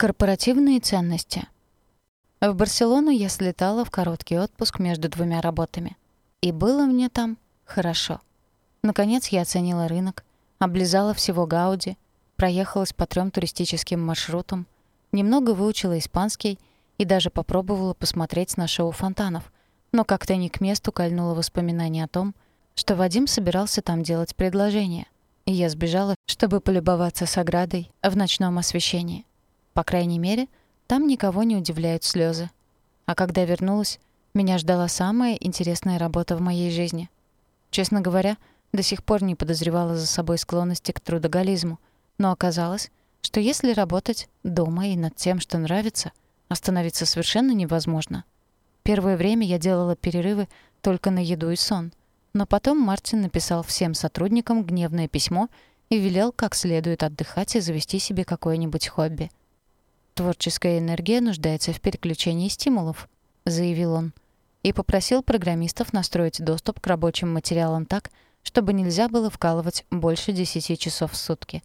Корпоративные ценности. В Барселону я слетала в короткий отпуск между двумя работами. И было мне там хорошо. Наконец я оценила рынок, облизала всего Гауди, проехалась по трем туристическим маршрутам, немного выучила испанский и даже попробовала посмотреть на шоу фонтанов, но как-то не к месту кольнуло воспоминание о том, что Вадим собирался там делать предложение, и я сбежала, чтобы полюбоваться с оградой в ночном освещении. По крайней мере, там никого не удивляют слезы. А когда вернулась, меня ждала самая интересная работа в моей жизни. Честно говоря, до сих пор не подозревала за собой склонности к трудоголизму, но оказалось, что если работать дома и над тем, что нравится, остановиться совершенно невозможно. Первое время я делала перерывы только на еду и сон, но потом Мартин написал всем сотрудникам гневное письмо и велел как следует отдыхать и завести себе какое-нибудь хобби. Творческая энергия нуждается в переключении стимулов, заявил он, и попросил программистов настроить доступ к рабочим материалам так, чтобы нельзя было вкалывать больше 10 часов в сутки.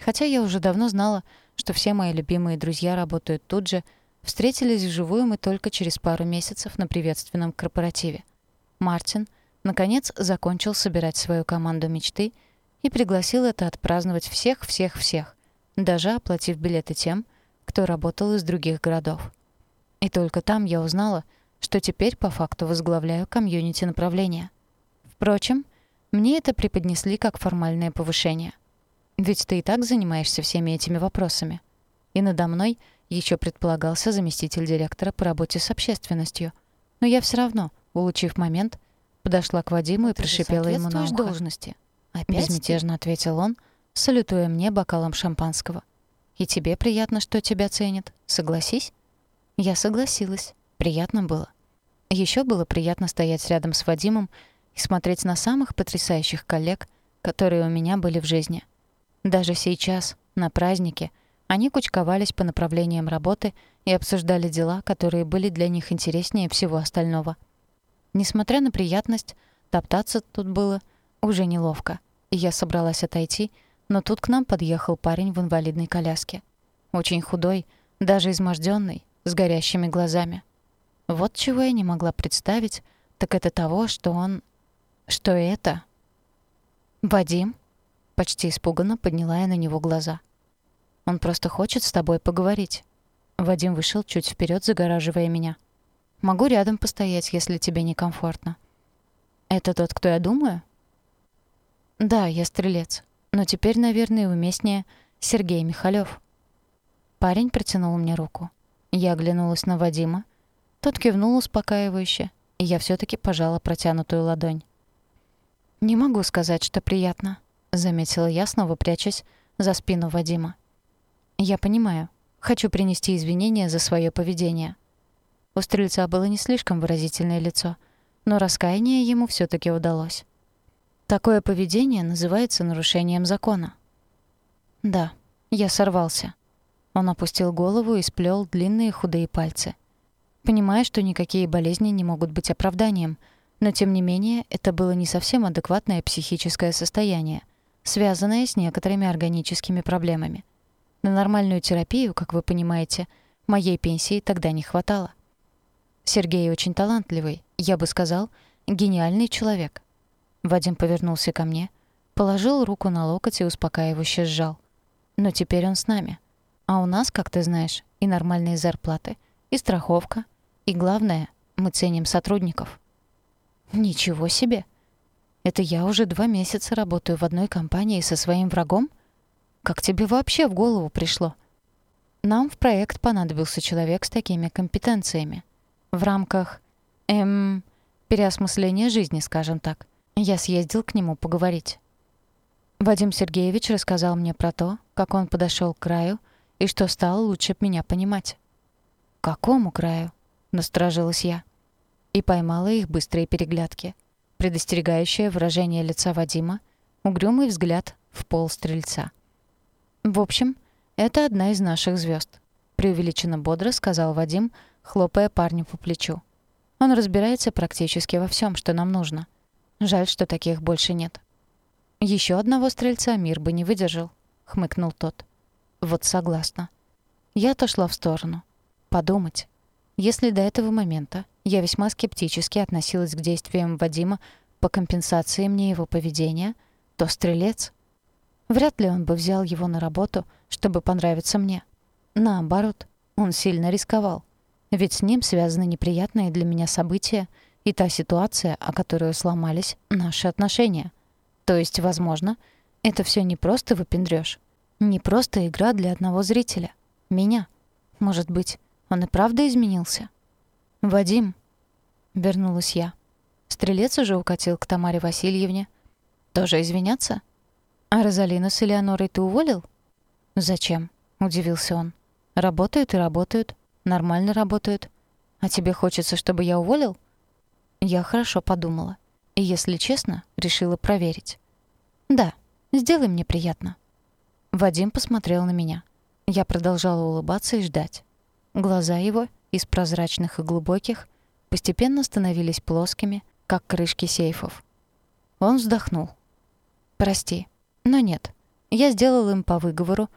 Хотя я уже давно знала, что все мои любимые друзья работают тут же, встретились вживую мы только через пару месяцев на приветственном корпоративе. Мартин, наконец, закончил собирать свою команду мечты и пригласил это отпраздновать всех-всех-всех, даже оплатив билеты тем, кто работал из других городов. И только там я узнала, что теперь по факту возглавляю комьюнити направления. Впрочем, мне это преподнесли как формальное повышение. Ведь ты и так занимаешься всеми этими вопросами. И надо мной еще предполагался заместитель директора по работе с общественностью. Но я все равно, улучив момент, подошла к Вадиму и прошипела ему на ухо. должности. Опять Безмятежно ответил он, салютуя мне бокалом шампанского. И тебе приятно, что тебя ценят. Согласись?» Я согласилась. Приятно было. Еще было приятно стоять рядом с Вадимом и смотреть на самых потрясающих коллег, которые у меня были в жизни. Даже сейчас, на празднике, они кучковались по направлениям работы и обсуждали дела, которые были для них интереснее всего остального. Несмотря на приятность, топтаться тут было уже неловко, и я собралась отойти — но тут к нам подъехал парень в инвалидной коляске. Очень худой, даже измождённый, с горящими глазами. Вот чего я не могла представить, так это того, что он... Что это? «Вадим?» Почти испуганно подняла я на него глаза. «Он просто хочет с тобой поговорить». Вадим вышел чуть вперед, загораживая меня. «Могу рядом постоять, если тебе некомфортно». «Это тот, кто я думаю?» «Да, я стрелец. Но теперь, наверное, уместнее Сергей Михалёв. Парень протянул мне руку. Я оглянулась на Вадима. Тот кивнул успокаивающе, и я все таки пожала протянутую ладонь. «Не могу сказать, что приятно», — заметила я, снова прячась за спину Вадима. «Я понимаю. Хочу принести извинения за свое поведение». У стрельца было не слишком выразительное лицо, но раскаяние ему все таки удалось. Такое поведение называется нарушением закона. Да, я сорвался. Он опустил голову и сплел длинные худые пальцы. Понимая, что никакие болезни не могут быть оправданием, но тем не менее это было не совсем адекватное психическое состояние, связанное с некоторыми органическими проблемами. На нормальную терапию, как вы понимаете, моей пенсии тогда не хватало. Сергей очень талантливый, я бы сказал, гениальный человек. Вадим повернулся ко мне, положил руку на локоть и успокаивающе сжал. Но теперь он с нами. А у нас, как ты знаешь, и нормальные зарплаты, и страховка, и главное, мы ценим сотрудников. Ничего себе. Это я уже два месяца работаю в одной компании со своим врагом? Как тебе вообще в голову пришло? Нам в проект понадобился человек с такими компетенциями. В рамках, эм, переосмысления жизни, скажем так. Я съездил к нему поговорить. Вадим Сергеевич рассказал мне про то, как он подошел к краю и что стал лучше меня понимать. «Какому краю?» — насторожилась я. И поймала их быстрые переглядки. Предостерегающее выражение лица Вадима, угрюмый взгляд в пол стрельца. «В общем, это одна из наших звезд, преувеличенно бодро сказал Вадим, хлопая парню по плечу. «Он разбирается практически во всем, что нам нужно». Жаль, что таких больше нет. Еще одного стрельца мир бы не выдержал, хмыкнул тот. Вот согласна. Я отошла в сторону. Подумать. Если до этого момента я весьма скептически относилась к действиям Вадима по компенсации мне его поведения, то стрелец... Вряд ли он бы взял его на работу, чтобы понравиться мне. Наоборот, он сильно рисковал. Ведь с ним связаны неприятные для меня события и та ситуация, о которой сломались наши отношения. То есть, возможно, это все не просто выпендрёж, не просто игра для одного зрителя. Меня. Может быть, он и правда изменился? «Вадим», — вернулась я. Стрелец уже укатил к Тамаре Васильевне. «Тоже извиняться?» «А Розалину с Элеонорой ты уволил?» «Зачем?» — удивился он. «Работают и работают. Нормально работают. А тебе хочется, чтобы я уволил?» Я хорошо подумала. И, если честно, решила проверить. «Да, сделай мне приятно». Вадим посмотрел на меня. Я продолжала улыбаться и ждать. Глаза его, из прозрачных и глубоких, постепенно становились плоскими, как крышки сейфов. Он вздохнул. «Прости, но нет. Я сделал им по выговору,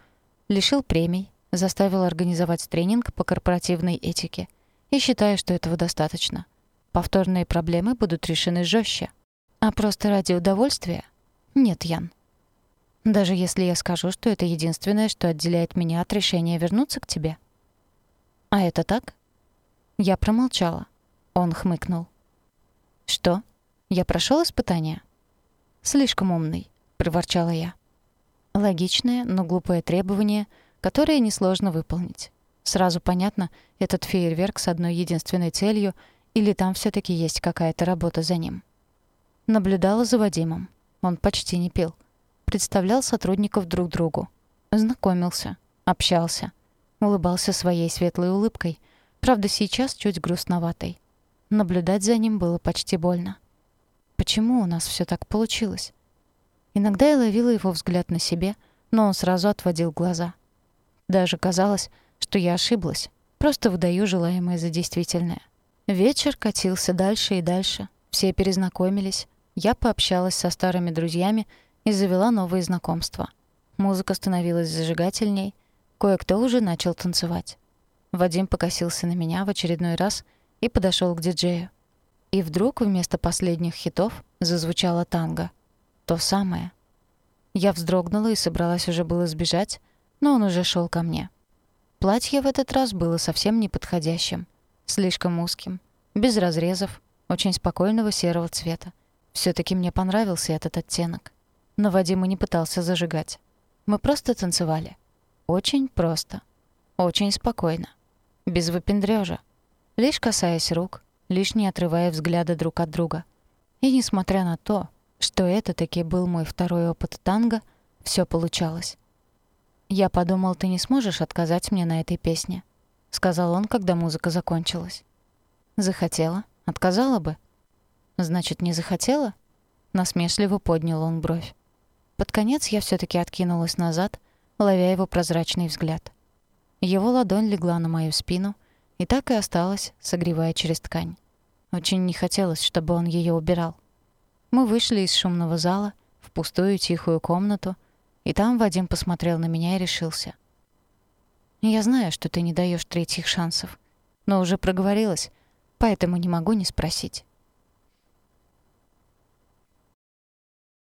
лишил премий, заставил организовать тренинг по корпоративной этике и считаю, что этого достаточно. Повторные проблемы будут решены жестче. А просто ради удовольствия? Нет, Ян. Даже если я скажу, что это единственное, что отделяет меня от решения вернуться к тебе. А это так? Я промолчала. Он хмыкнул. Что? Я прошел испытание? Слишком умный, проворчала я. Логичное, но глупое требование, которое несложно выполнить. Сразу понятно, этот фейерверк с одной единственной целью или там все таки есть какая-то работа за ним. Наблюдала за Вадимом. Он почти не пил. Представлял сотрудников друг другу. Знакомился, общался — улыбался своей светлой улыбкой, правда, сейчас чуть грустноватой. Наблюдать за ним было почти больно. Почему у нас все так получилось? Иногда я ловила его взгляд на себе, но он сразу отводил глаза. Даже казалось, что я ошиблась, просто выдаю желаемое за действительное. Вечер катился дальше и дальше, все перезнакомились, я пообщалась со старыми друзьями и завела новые знакомства. Музыка становилась зажигательней, Кое-кто уже начал танцевать. Вадим покосился на меня в очередной раз и подошел к диджею. И вдруг вместо последних хитов зазвучала танго. То самое. Я вздрогнула и собралась уже было сбежать, но он уже шел ко мне. Платье в этот раз было совсем неподходящим, слишком узким, без разрезов, очень спокойного серого цвета. все таки мне понравился этот оттенок. Но Вадим и не пытался зажигать. Мы просто танцевали. Очень просто. Очень спокойно. Без выпендрёжа. Лишь касаясь рук, лишь не отрывая взгляда друг от друга. И несмотря на то, что это таки был мой второй опыт танго, всё получалось. «Я подумал, ты не сможешь отказать мне на этой песне», — сказал он, когда музыка закончилась. «Захотела? Отказала бы?» «Значит, не захотела?» Насмешливо поднял он бровь. Под конец я всё таки откинулась назад — ловя его прозрачный взгляд. Его ладонь легла на мою спину и так и осталась, согревая через ткань. Очень не хотелось, чтобы он ее убирал. Мы вышли из шумного зала в пустую тихую комнату, и там Вадим посмотрел на меня и решился. «Я знаю, что ты не даешь третьих шансов, но уже проговорилась, поэтому не могу не спросить.